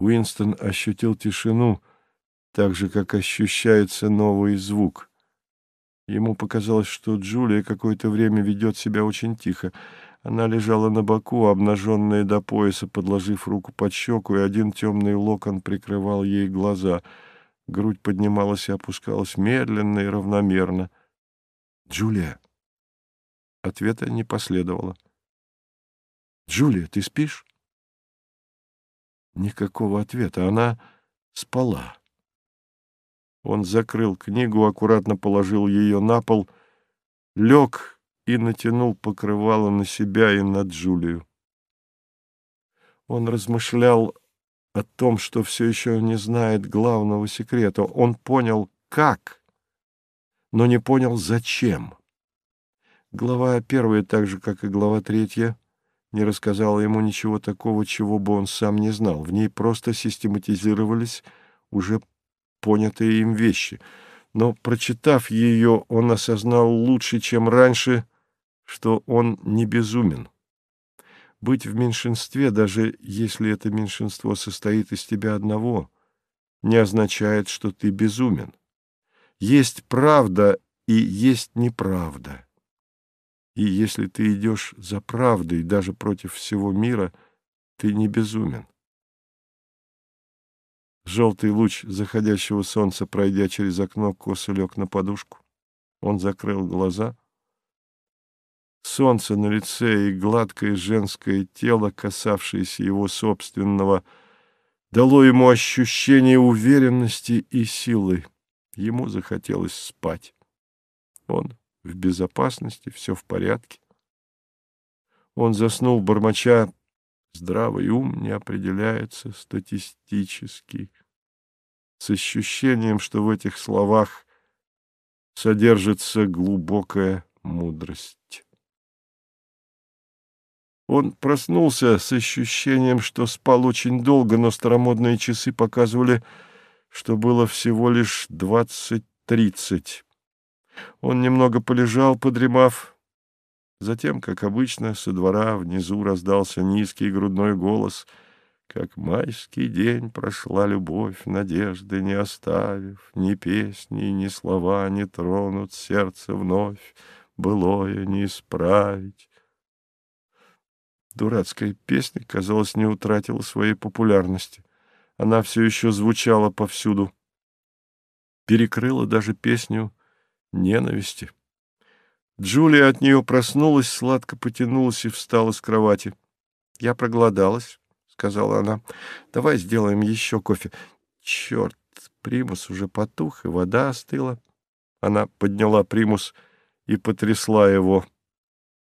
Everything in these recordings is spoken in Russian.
Уинстон ощутил тишину, так же, как ощущается новый звук. Ему показалось, что Джулия какое-то время ведет себя очень тихо. Она лежала на боку, обнаженная до пояса, подложив руку под щеку, и один темный локон прикрывал ей глаза. Грудь поднималась и опускалась медленно и равномерно. «Джулия!» Ответа не последовало. «Джулия, ты спишь?» Никакого ответа. Она спала. Он закрыл книгу, аккуратно положил ее на пол, лег и натянул покрывало на себя и на Джулию. Он размышлял о том, что все еще не знает главного секрета. Он понял, как, но не понял, зачем. Глава первая, так же, как и глава третья, не рассказала ему ничего такого, чего бы он сам не знал. В ней просто систематизировались уже понятые им вещи. Но, прочитав ее, он осознал лучше, чем раньше, что он не безумен. Быть в меньшинстве, даже если это меньшинство состоит из тебя одного, не означает, что ты безумен. Есть правда и есть неправда. И если ты идешь за правдой, даже против всего мира, ты не безумен. Желтый луч заходящего солнца, пройдя через окно, косо лег на подушку. Он закрыл глаза. Солнце на лице и гладкое женское тело, касавшееся его собственного, дало ему ощущение уверенности и силы. Ему захотелось спать. Он в безопасности, все в порядке. Он заснул, бормоча, здравый ум не определяется статистически, с ощущением, что в этих словах содержится глубокая мудрость. Он проснулся с ощущением, что спал очень долго, но старомодные часы показывали, что было всего лишь двадцать-тридцать. Он немного полежал, подремав. Затем, как обычно, со двора внизу раздался низкий грудной голос. Как майский день прошла любовь, надежды не оставив, Ни песни, ни слова не тронут сердце вновь, Былое не исправить. Дурацкая песня, казалось, не утратила своей популярности. Она все еще звучала повсюду. Перекрыла даже песню ненависти. Джулия от нее проснулась, сладко потянулась и встала с кровати. — Я проголодалась, — сказала она. — Давай сделаем еще кофе. Черт, примус уже потух, и вода остыла. Она подняла примус и потрясла его.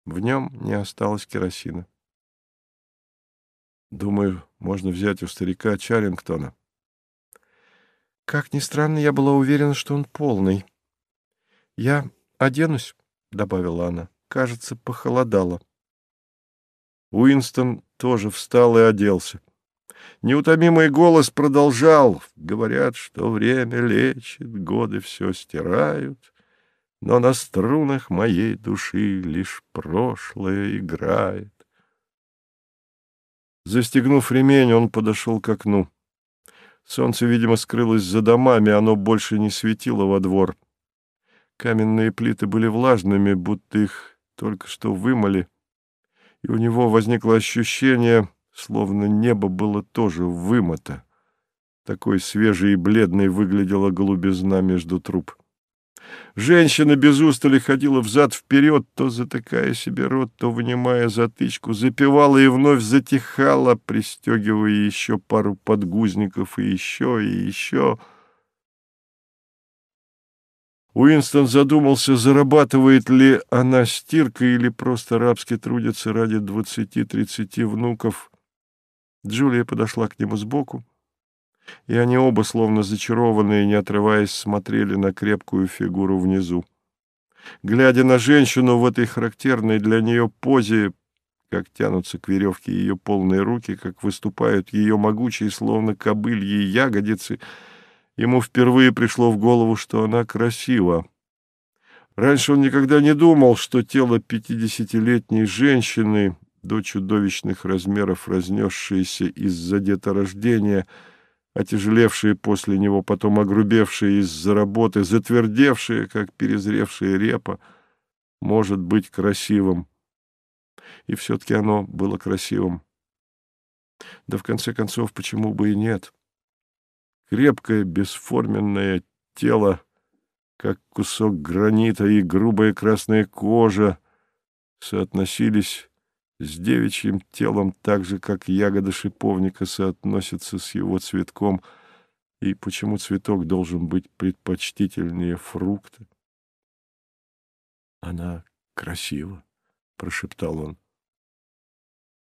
В нем не осталось керосина. Думаю, можно взять у старика Чарингтона. Как ни странно, я была уверена, что он полный. «Я оденусь», — добавила она. «Кажется, похолодало». Уинстон тоже встал и оделся. Неутомимый голос продолжал. Говорят, что время лечит, годы все стирают, но на струнах моей души лишь прошлое играет. Застегнув ремень, он подошел к окну. Солнце, видимо, скрылось за домами, оно больше не светило во двор. Каменные плиты были влажными, будто их только что вымыли, и у него возникло ощущение, словно небо было тоже вымыто. Такой свежей и бледной выглядела голубизна между труб. Женщина без устали ходила взад-вперед, то затыкая себе рот, то вынимая затычку, запевала и вновь затихала, пристегивая еще пару подгузников и еще, и еще — Уинстон задумался, зарабатывает ли она стиркой или просто рабски трудится ради двадцати-тридцати внуков. Джулия подошла к нему сбоку, и они оба, словно зачарованные, не отрываясь, смотрели на крепкую фигуру внизу. Глядя на женщину в этой характерной для нее позе, как тянутся к веревке ее полные руки, как выступают ее могучие, словно кобыльи ягодицы — Ему впервые пришло в голову, что она красива. Раньше он никогда не думал, что тело пятидесятилетней женщины, до чудовищных размеров разнесшиеся из-за деторождения, отяжелевшие после него, потом огрубевшие из-за работы, затвердевшие, как перезревшая репа, может быть красивым. И все-таки оно было красивым. Да в конце концов, почему бы и нет? Крепкое, бесформенное тело, как кусок гранита и грубая красная кожа, соотносились с девичьим телом так же, как ягода шиповника соотносится с его цветком, и почему цветок должен быть предпочтительнее фрукта. «Она красива», — прошептал он.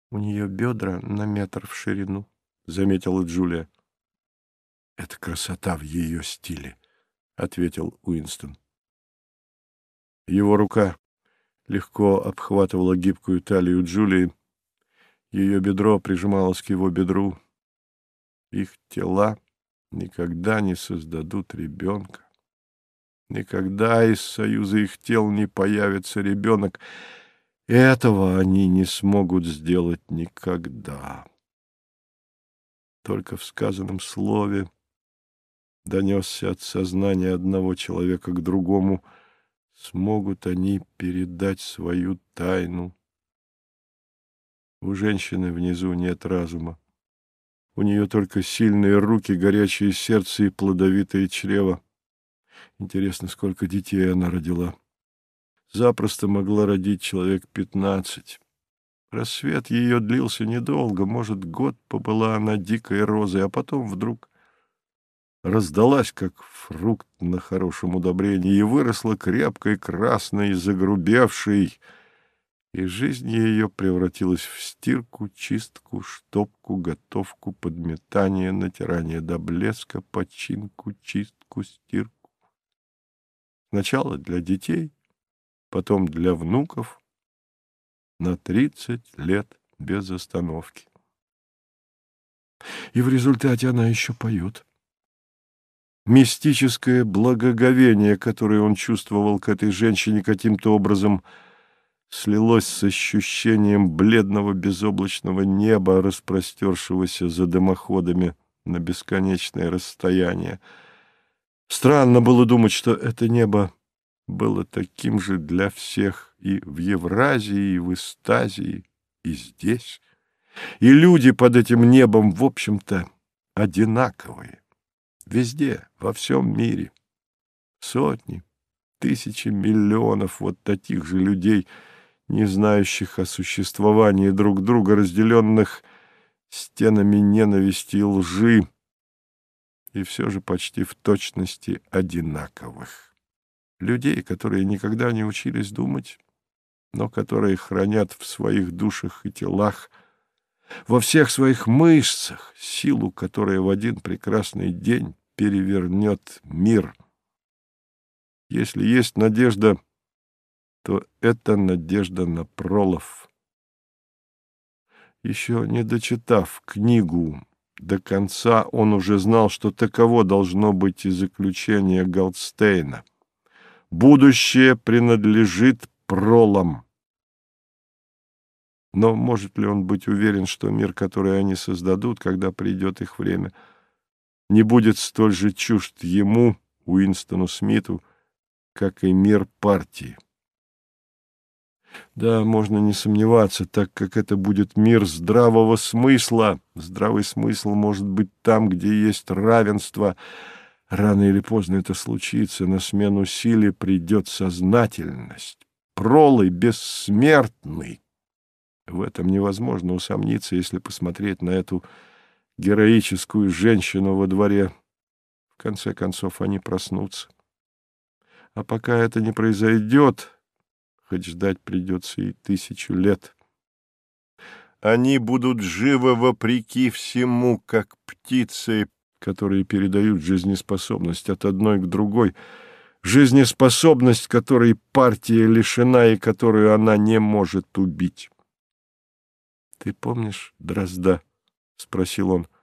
«У нее бедра на метр в ширину», — заметила Джулия. «Это красота в ее стиле», — ответил Уинстон. Его рука легко обхватывала гибкую талию Джулии. Ее бедро прижималось к его бедру. Их тела никогда не создадут ребенка. Никогда из союза их тел не появится ребенок. Этого они не смогут сделать никогда. Только в сказанном слове донесся от сознания одного человека к другому — смогут они передать свою тайну. У женщины внизу нет разума. У нее только сильные руки, горячее сердце и плодовитое чрево. Интересно, сколько детей она родила. Запросто могла родить человек пятнадцать. Рассвет ее длился недолго, может, год побыла она дикой розой, а потом вдруг раздалась, как фрукт на хорошем удобрении, и выросла крепкой, красной, загрубевшей, и жизнь ее превратилась в стирку, чистку, штопку, готовку, подметание, натирание до блеска, починку, чистку, стирку. Сначала для детей, потом для внуков, на тридцать лет без остановки. И в результате она еще поет мистическое благоговение, которое он чувствовал к этой женщине каким-то образом, слилось с ощущением бледного безоблачного неба, распростершегося за дымоходами на бесконечное расстояние. Странно было думать, что это небо было таким же для всех и в Евразии, и в Истазии, и здесь. И люди под этим небом, в общем-то, одинаковые. Везде, во всем мире. Сотни, тысячи миллионов вот таких же людей, не знающих о существовании друг друга, разделенных стенами ненависти и лжи, и все же почти в точности одинаковых. Людей, которые никогда не учились думать, но которые хранят в своих душах и телах во всех своих мышцах силу, которая в один прекрасный день перевернет мир. Если есть надежда, то это надежда на пролов. Еще не дочитав книгу до конца, он уже знал, что таково должно быть и заключение Голдстейна. Будущее принадлежит пролам. Но может ли он быть уверен, что мир, который они создадут, когда придет их время — не будет столь же чужд ему, Уинстону Смиту, как и мир партии. Да, можно не сомневаться, так как это будет мир здравого смысла. Здравый смысл может быть там, где есть равенство. Рано или поздно это случится, на смену силе придет сознательность. Пролый бессмертный. В этом невозможно усомниться, если посмотреть на эту героическую женщину во дворе. В конце концов, они проснутся. А пока это не произойдет, хоть ждать придется и тысячу лет, они будут живы вопреки всему, как птицы, которые передают жизнеспособность от одной к другой, жизнеспособность, которой партия лишена и которую она не может убить. Ты помнишь Дрозда? — спросил он, —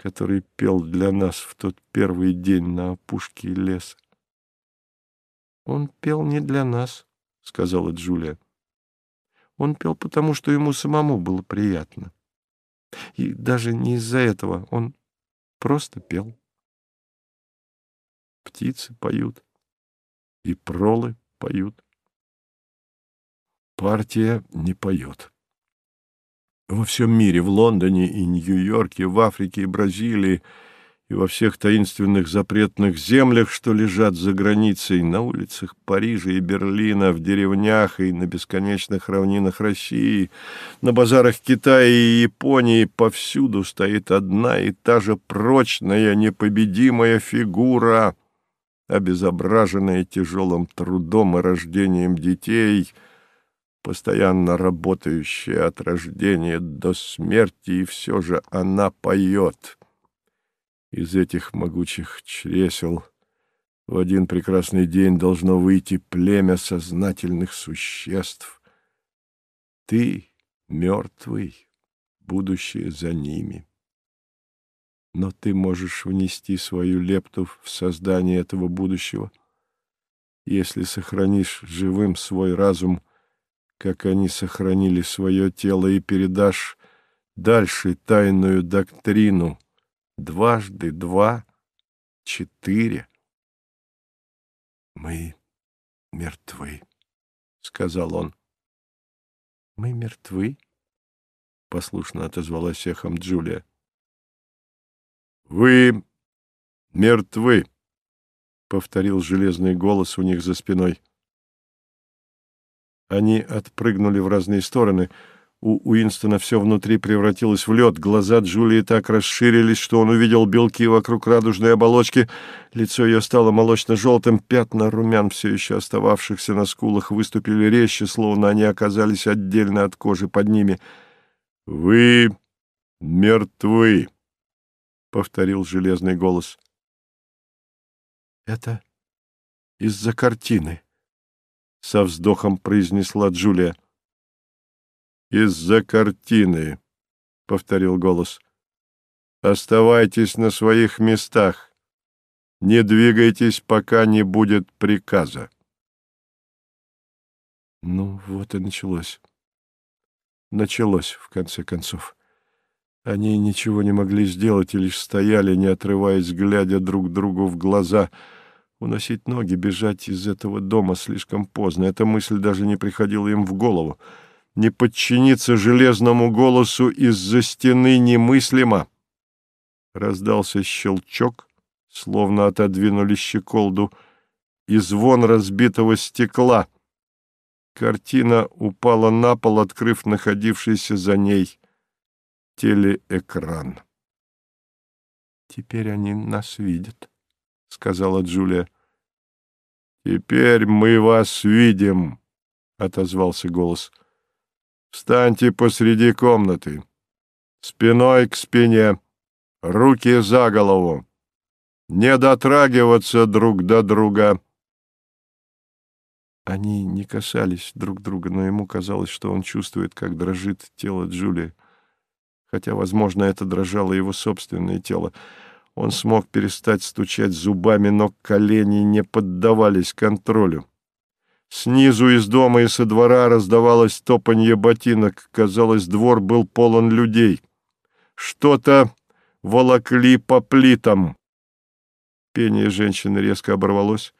который пел для нас в тот первый день на опушке леса. — Он пел не для нас, — сказала Джулия. Он пел потому, что ему самому было приятно. И даже не из-за этого он просто пел. Птицы поют, и пролы поют. Партия не поет. Во всем мире, в Лондоне и Нью-Йорке, в Африке и Бразилии, и во всех таинственных запретных землях, что лежат за границей, на улицах Парижа и Берлина, в деревнях и на бесконечных равнинах России, на базарах Китая и Японии, повсюду стоит одна и та же прочная, непобедимая фигура, обезображенная тяжелым трудом и рождением детей — постоянно работающая от рождения до смерти, и все же она поет. Из этих могучих чресел в один прекрасный день должно выйти племя сознательных существ. Ты мертвый, будущее за ними. Но ты можешь внести свою лепту в создание этого будущего, если сохранишь живым свой разум — как они сохранили свое тело, и передашь дальше тайную доктрину. Дважды два — четыре. «Мы мертвы», — сказал он. «Мы мертвы?» — послушно отозвалась эхом Джулия. «Вы мертвы», — повторил железный голос у них за спиной. Они отпрыгнули в разные стороны. У Уинстона все внутри превратилось в лед. Глаза Джулии так расширились, что он увидел белки вокруг радужной оболочки. Лицо ее стало молочно-желтым. Пятна румян, все еще остававшихся на скулах, выступили резче, словно они оказались отдельно от кожи под ними. «Вы мертвы», — повторил железный голос. «Это из-за картины», — со вздохом произнесла Джулия. «Из-за картины», — повторил голос. «Оставайтесь на своих местах. Не двигайтесь, пока не будет приказа». Ну, вот и началось. Началось, в конце концов. Они ничего не могли сделать и лишь стояли, не отрываясь, глядя друг другу в глаза — Уносить ноги, бежать из этого дома слишком поздно. Эта мысль даже не приходила им в голову. Не подчиниться железному голосу из-за стены немыслимо. Раздался щелчок, словно отодвинули щеколду, и звон разбитого стекла. Картина упала на пол, открыв находившийся за ней телеэкран. «Теперь они нас видят», — сказала Джулия. «Теперь мы вас видим», — отозвался голос. «Встаньте посреди комнаты, спиной к спине, руки за голову, не дотрагиваться друг до друга». Они не касались друг друга, но ему казалось, что он чувствует, как дрожит тело Джулии. Хотя, возможно, это дрожало его собственное тело. Он смог перестать стучать зубами, но колени не поддавались контролю. Снизу из дома и со двора раздавалось топанье ботинок. Казалось, двор был полон людей. Что-то волокли по плитам. Пение женщины резко оборвалось.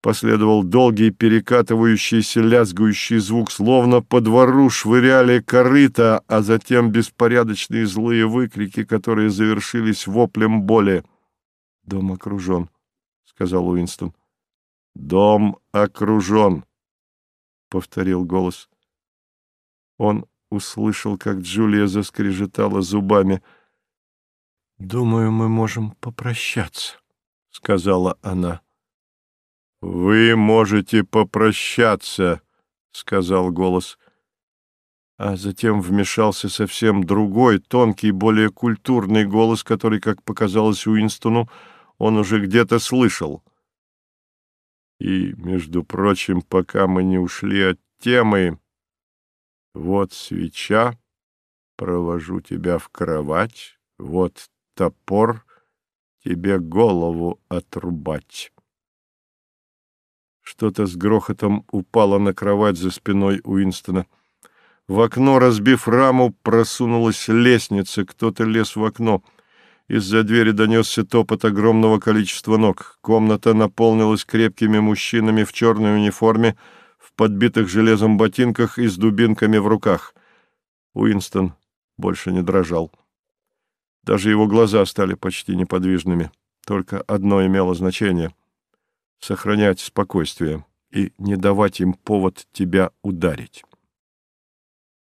Последовал долгий перекатывающийся лязгующий звук, словно по двору швыряли корыто, а затем беспорядочные злые выкрики, которые завершились воплем боли. «Дом окружен», — сказал Уинстон. «Дом окружен», — повторил голос. Он услышал, как Джулия заскрежетала зубами. «Думаю, мы можем попрощаться», — сказала она. «Вы можете попрощаться», — сказал голос. А затем вмешался совсем другой, тонкий, более культурный голос, который, как показалось Уинстону, он уже где-то слышал. И, между прочим, пока мы не ушли от темы, вот свеча, провожу тебя в кровать, вот топор, тебе голову отрубать. Что-то с грохотом упало на кровать за спиной Уинстона. В окно, разбив раму, просунулась лестница, кто-то лез в окно. Из-за двери донесся топот огромного количества ног. Комната наполнилась крепкими мужчинами в черной униформе, в подбитых железом ботинках и с дубинками в руках. Уинстон больше не дрожал. Даже его глаза стали почти неподвижными. Только одно имело значение — сохранять спокойствие и не давать им повод тебя ударить.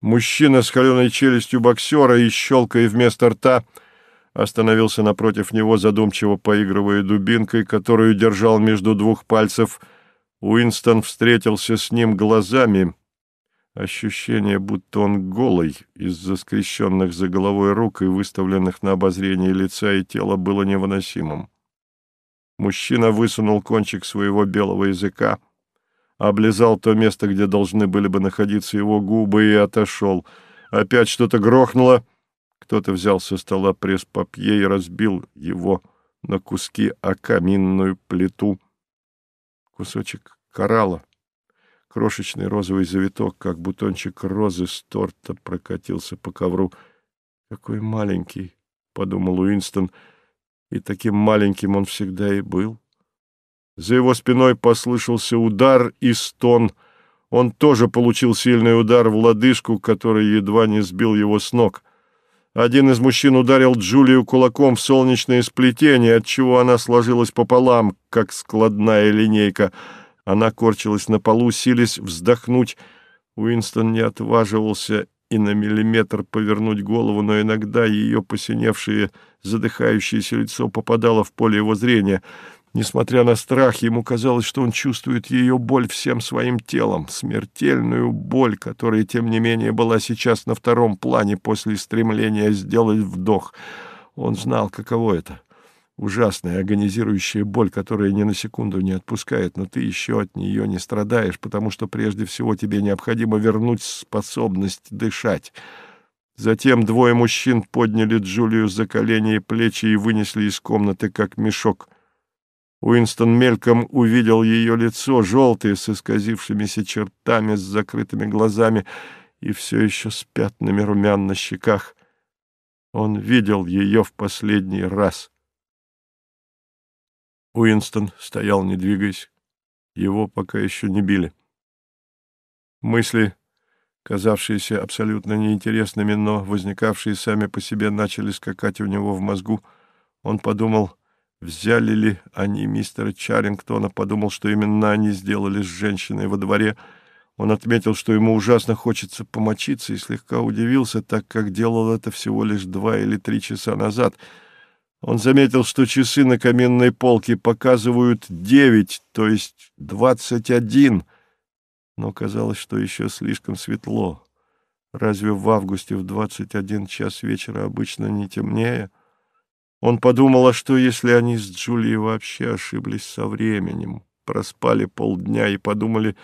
Мужчина с холеной челюстью боксера и щелкой вместо рта остановился напротив него, задумчиво поигрывая дубинкой, которую держал между двух пальцев. Уинстон встретился с ним глазами. Ощущение, будто он голый, из-за скрещенных за головой рук и выставленных на обозрение лица и тела, было невыносимым. Мужчина высунул кончик своего белого языка, облизал то место, где должны были бы находиться его губы, и отошел. Опять что-то грохнуло. Кто-то взял со стола пресс-папье и разбил его на куски о каминную плиту. Кусочек коралла, крошечный розовый завиток, как бутончик розы с торта, прокатился по ковру. «Какой маленький!» — подумал Уинстон, и таким маленьким он всегда и был. За его спиной послышался удар и стон. Он тоже получил сильный удар в лодыжку, который едва не сбил его с ног. Один из мужчин ударил Джулию кулаком в солнечное сплетение, отчего она сложилась пополам, как складная линейка. Она корчилась на полу, силясь вздохнуть. Уинстон не отваживался и на миллиметр повернуть голову, но иногда ее посиневшее, задыхающееся лицо попадало в поле его зрения — Несмотря на страх, ему казалось, что он чувствует ее боль всем своим телом, смертельную боль, которая, тем не менее, была сейчас на втором плане после стремления сделать вдох. Он знал, каково это. Ужасная агонизирующая боль, которая ни на секунду не отпускает, но ты еще от нее не страдаешь, потому что прежде всего тебе необходимо вернуть способность дышать. Затем двое мужчин подняли Джулию за колени и плечи и вынесли из комнаты, как мешок — Уинстон мельком увидел ее лицо, желтое, с исказившимися чертами, с закрытыми глазами и все еще с пятнами румян на щеках. Он видел ее в последний раз. Уинстон стоял, не двигаясь. Его пока еще не били. Мысли, казавшиеся абсолютно неинтересными, но возникавшие сами по себе, начали скакать у него в мозгу. Он подумал Взяли ли они мистера Чарингтона, подумал, что именно они сделали с женщиной во дворе. Он отметил, что ему ужасно хочется помочиться, и слегка удивился, так как делал это всего лишь два или три часа назад. Он заметил, что часы на каменной полке показывают девять, то есть двадцать один, но казалось, что еще слишком светло. Разве в августе в двадцать один час вечера обычно не темнее? — он подумал, а что, если они с Джулией вообще ошиблись со временем, проспали полдня и подумали,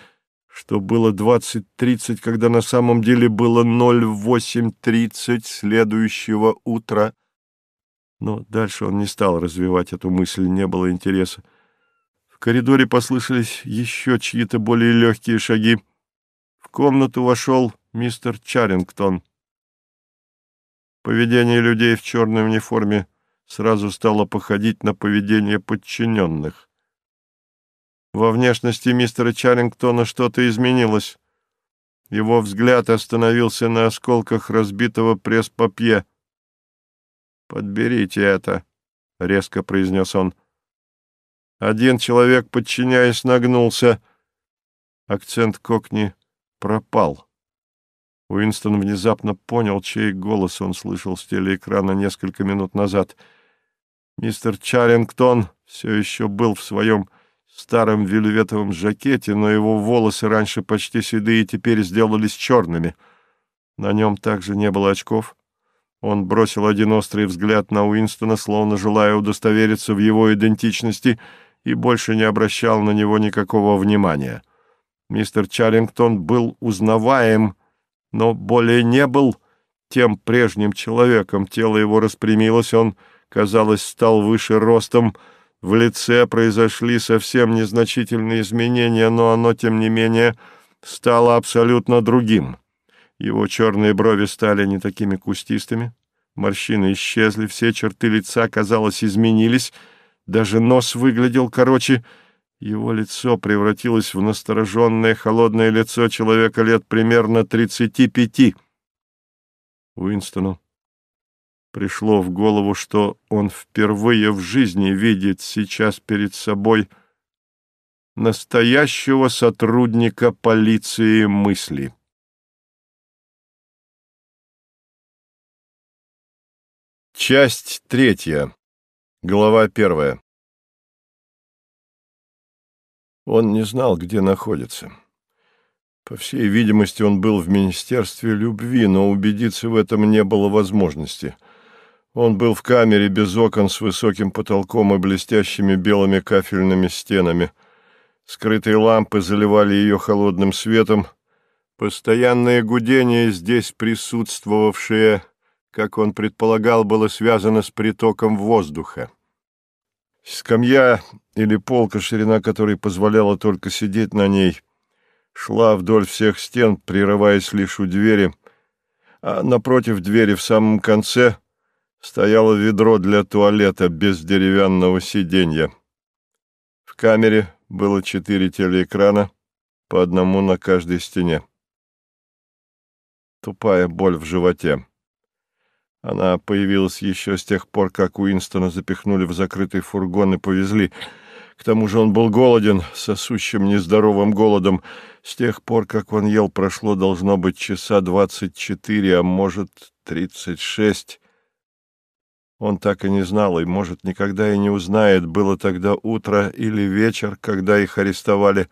что было 20.30, когда на самом деле было 08.30 следующего утра. Но дальше он не стал развивать эту мысль, не было интереса. В коридоре послышались еще чьи-то более легкие шаги. В комнату вошел мистер Чарингтон. Поведение людей в черной униформе — сразу стало походить на поведение подчиненных. Во внешности мистера Чарингтона что-то изменилось. Его взгляд остановился на осколках разбитого пресс-папье. «Подберите это», — резко произнес он. Один человек, подчиняясь, нагнулся. Акцент Кокни пропал. Уинстон внезапно понял, чей голос он слышал с телеэкрана несколько минут назад — Мистер Чарингтон все еще был в своем старом вельветовом жакете, но его волосы раньше почти седые теперь сделались черными. На нем также не было очков. Он бросил один острый взгляд на Уинстона, словно желая удостовериться в его идентичности, и больше не обращал на него никакого внимания. Мистер Чарингтон был узнаваем, но более не был тем прежним человеком. Тело его распрямилось, он казалось, стал выше ростом, в лице произошли совсем незначительные изменения, но оно, тем не менее, стало абсолютно другим. Его черные брови стали не такими кустистыми, морщины исчезли, все черты лица, казалось, изменились, даже нос выглядел короче. Его лицо превратилось в настороженное холодное лицо человека лет примерно тридцати пяти. Уинстону пришло в голову, что он впервые в жизни видит сейчас перед собой настоящего сотрудника полиции мысли. Часть третья. Глава первая. Он не знал, где находится. По всей видимости, он был в Министерстве любви, но убедиться в этом не было возможности. Он был в камере без окон с высоким потолком и блестящими белыми кафельными стенами. Скрытые лампы заливали ее холодным светом. Постоянное гудение здесь присутствовавшее как он предполагал, было связано с притоком воздуха. Скамья или полка, ширина которой позволяла только сидеть на ней, шла вдоль всех стен, прерываясь лишь у двери, а напротив двери в самом конце стояло ведро для туалета без деревянного сиденья. В камере было четыре телеэкрана, по одному на каждой стене. Тупая боль в животе. Она появилась еще с тех пор, как Уинстона запихнули в закрытый фургон и повезли. К тому же он был голоден, сосущим нездоровым голодом. С тех пор, как он ел, прошло, должно быть, часа двадцать четыре, а может, тридцать шесть. Он так и не знал, и, может, никогда и не узнает, было тогда утро или вечер, когда их арестовали.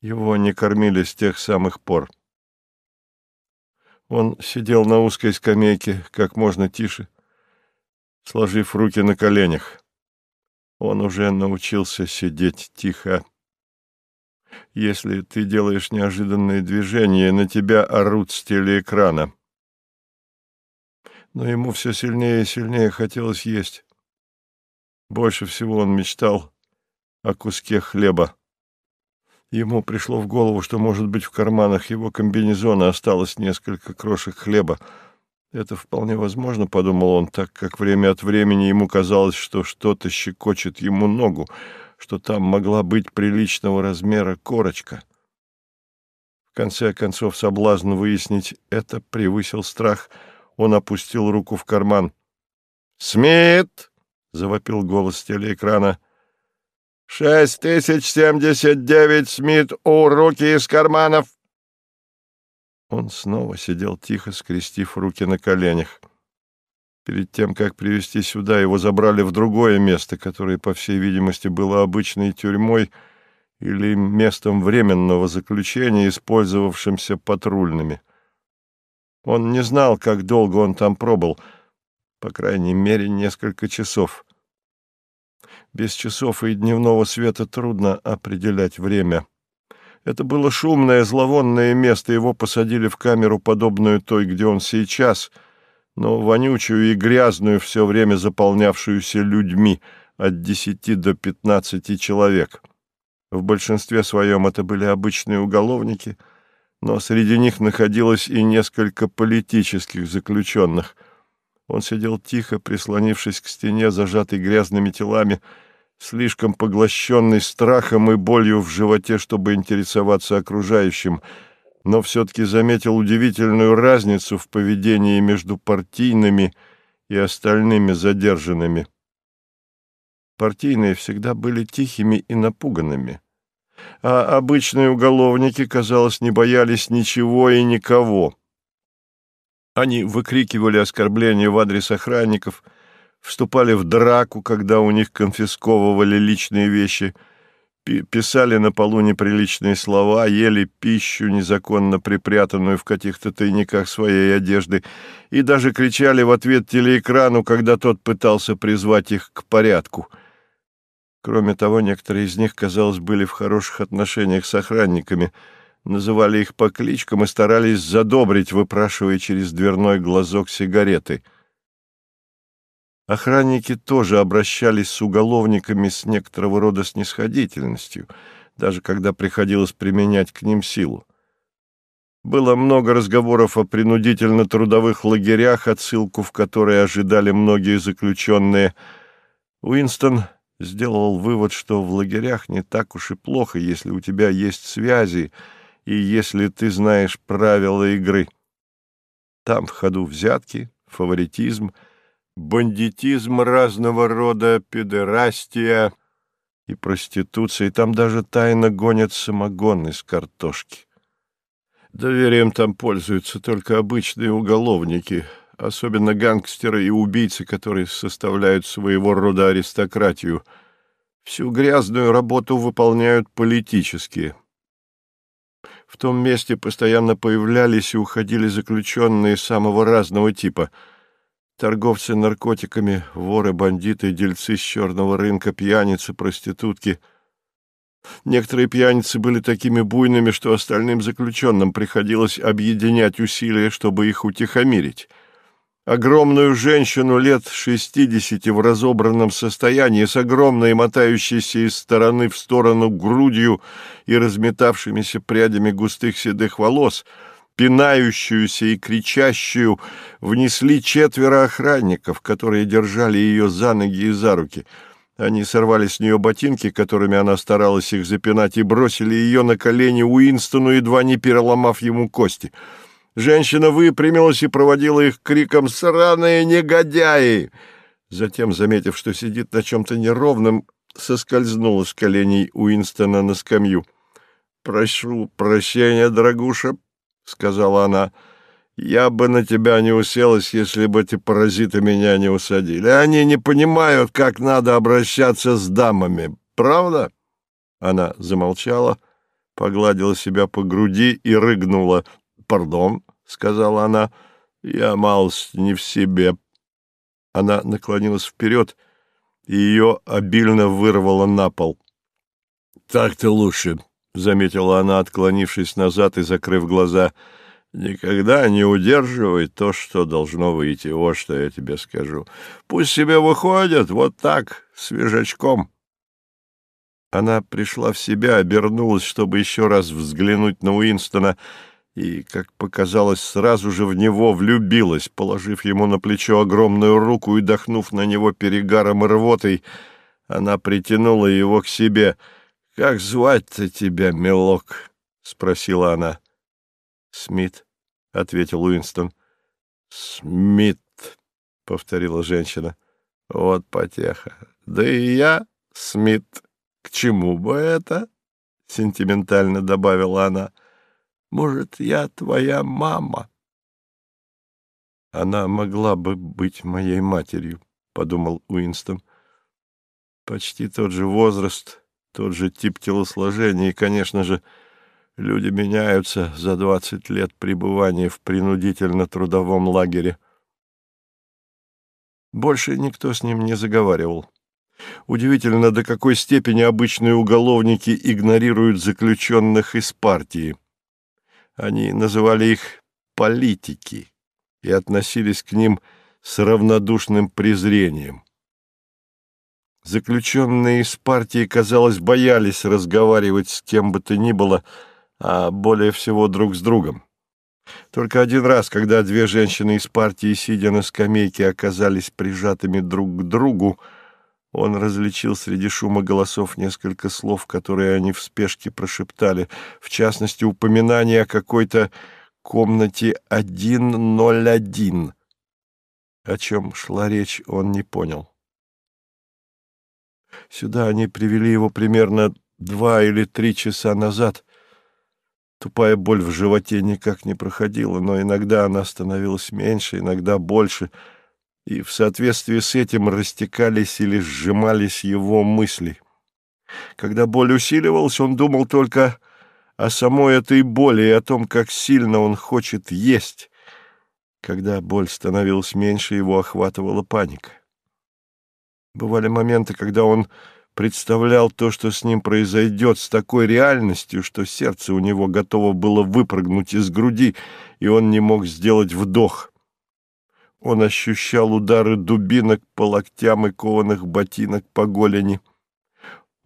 Его не кормили с тех самых пор. Он сидел на узкой скамейке как можно тише, сложив руки на коленях. Он уже научился сидеть тихо. Если ты делаешь неожиданные движения, на тебя орут с телеэкрана. Но ему все сильнее и сильнее хотелось есть. Больше всего он мечтал о куске хлеба. Ему пришло в голову, что, может быть, в карманах его комбинезона осталось несколько крошек хлеба. Это вполне возможно, — подумал он, так как время от времени ему казалось, что что-то щекочет ему ногу, что там могла быть приличного размера корочка. В конце концов, соблазн выяснить это превысил страх. Он опустил руку в карман. «Смит!» — завопил голос телеэкрана. «Шесть тысяч семьдесят девять, Смит, у руки из карманов!» Он снова сидел тихо, скрестив руки на коленях. Перед тем, как привести сюда, его забрали в другое место, которое, по всей видимости, было обычной тюрьмой или местом временного заключения, использовавшимся патрульными. Он не знал, как долго он там пробыл, по крайней мере, несколько часов. Без часов и дневного света трудно определять время. Это было шумное, зловонное место, его посадили в камеру, подобную той, где он сейчас, но вонючую и грязную, все время заполнявшуюся людьми, от десяти до пятнадцати человек. В большинстве своем это были обычные уголовники, но среди них находилось и несколько политических заключенных — он сидел тихо, прислонившись к стене, зажатый грязными телами, слишком поглощенный страхом и болью в животе, чтобы интересоваться окружающим, но все-таки заметил удивительную разницу в поведении между партийными и остальными задержанными. Партийные всегда были тихими и напуганными, а обычные уголовники, казалось, не боялись ничего и никого. Они выкрикивали оскорбления в адрес охранников, вступали в драку, когда у них конфисковывали личные вещи, писали на полу неприличные слова, ели пищу, незаконно припрятанную в каких-то тайниках своей одежды, и даже кричали в ответ телеэкрану, когда тот пытался призвать их к порядку. Кроме того, некоторые из них, казалось, были в хороших отношениях с охранниками — называли их по кличкам и старались задобрить, выпрашивая через дверной глазок сигареты. Охранники тоже обращались с уголовниками с некоторого рода снисходительностью, даже когда приходилось применять к ним силу. Было много разговоров о принудительно-трудовых лагерях, отсылку в которые ожидали многие заключенные. Уинстон сделал вывод, что в лагерях не так уж и плохо, если у тебя есть связи и если ты знаешь правила игры. Там в ходу взятки, фаворитизм, бандитизм разного рода, педерастия и проституция, и там даже тайно гонят самогон из картошки. Доверием там пользуются только обычные уголовники, особенно гангстеры и убийцы, которые составляют своего рода аристократию. Всю грязную работу выполняют политические. В том месте постоянно появлялись и уходили заключенные самого разного типа. Торговцы наркотиками, воры, бандиты, дельцы с черного рынка, пьяницы, проститутки — Некоторые пьяницы были такими буйными, что остальным заключенным приходилось объединять усилия, чтобы их утихомирить. Огромную женщину лет шестидесяти в разобранном состоянии, с огромной мотающейся из стороны в сторону грудью и разметавшимися прядями густых седых волос, пинающуюся и кричащую, внесли четверо охранников, которые держали ее за ноги и за руки — они сорвали с нее ботинки, которыми она старалась их запинать, и бросили ее на колени Уинстону, едва не переломав ему кости. Женщина выпрямилась и проводила их криком «Сраные негодяи!». Затем, заметив, что сидит на чем-то неровном, соскользнула с коленей Уинстона на скамью. «Прошу прощения, дорогуша», — сказала она, — я бы на тебя не уселась, если бы эти паразиты меня не усадили. Они не понимают, как надо обращаться с дамами. Правда?» Она замолчала, погладила себя по груди и рыгнула. «Пардон», — сказала она, — «я малость не в себе». Она наклонилась вперед, и ее обильно вырвало на пол. «Так-то лучше», — заметила она, отклонившись назад и закрыв глаза, — Никогда не удерживай то, что должно выйти. Вот что я тебе скажу. Пусть себе выходят вот так, свежачком. Она пришла в себя, обернулась, чтобы еще раз взглянуть на Уинстона, и, как показалось, сразу же в него влюбилась, положив ему на плечо огромную руку и дохнув на него перегаром и рвотой, она притянула его к себе. — Как звать-то тебя, милок? — спросила она. Смит, — ответил Уинстон. Смит, — повторила женщина. Вот потеха. Да и я, Смит, к чему бы это? — сентиментально добавила она. Может, я твоя мама? Она могла бы быть моей матерью, — подумал Уинстон. Почти тот же возраст, тот же тип телосложения и, конечно же, — Люди меняются за двадцать лет пребывания в принудительно-трудовом лагере. Больше никто с ним не заговаривал. Удивительно, до какой степени обычные уголовники игнорируют заключенных из партии. Они называли их «политики» и относились к ним с равнодушным презрением. Заключенные из партии, казалось, боялись разговаривать с кем бы то ни было, а более всего друг с другом. Только один раз, когда две женщины из партии, сидя на скамейке, оказались прижатыми друг к другу, он различил среди шума голосов несколько слов, которые они в спешке прошептали, в частности, упоминание о какой-то комнате 101. О чем шла речь, он не понял. Сюда они привели его примерно два или три часа назад — Тупая боль в животе никак не проходила, но иногда она становилась меньше, иногда больше, и в соответствии с этим растекались или сжимались его мысли. Когда боль усиливалась, он думал только о самой этой боли и о том, как сильно он хочет есть. Когда боль становилась меньше, его охватывала паника. Бывали моменты, когда он представлял то, что с ним произойдет, с такой реальностью, что сердце у него готово было выпрыгнуть из груди, и он не мог сделать вдох. Он ощущал удары дубинок по локтям и кованых ботинок по голени.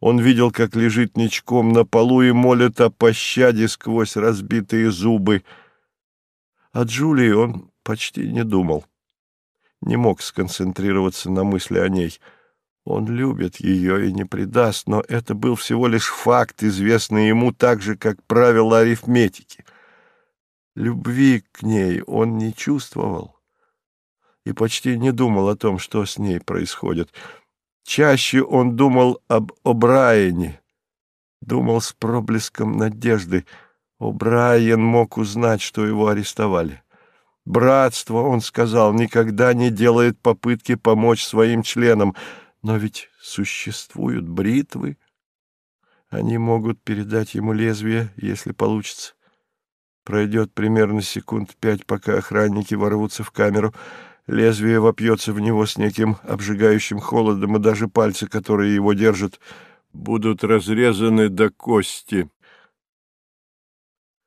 Он видел, как лежит ничком на полу и молит о пощаде сквозь разбитые зубы — О Джулии он почти не думал. Не мог сконцентрироваться на мысли о ней. Он любит ее и не предаст, но это был всего лишь факт, известный ему так же, как правило арифметики. Любви к ней он не чувствовал и почти не думал о том, что с ней происходит. Чаще он думал об О'Брайене, думал с проблеском надежды. О'Брайен мог узнать, что его арестовали. Братство, он сказал, никогда не делает попытки помочь своим членам, но ведь существуют бритвы. Они могут передать ему лезвие, если получится. Пройдет примерно секунд пять, пока охранники ворвутся в камеру — Лезвие вопьется в него с неким обжигающим холодом, и даже пальцы, которые его держат, будут разрезаны до кости.